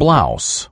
blouse.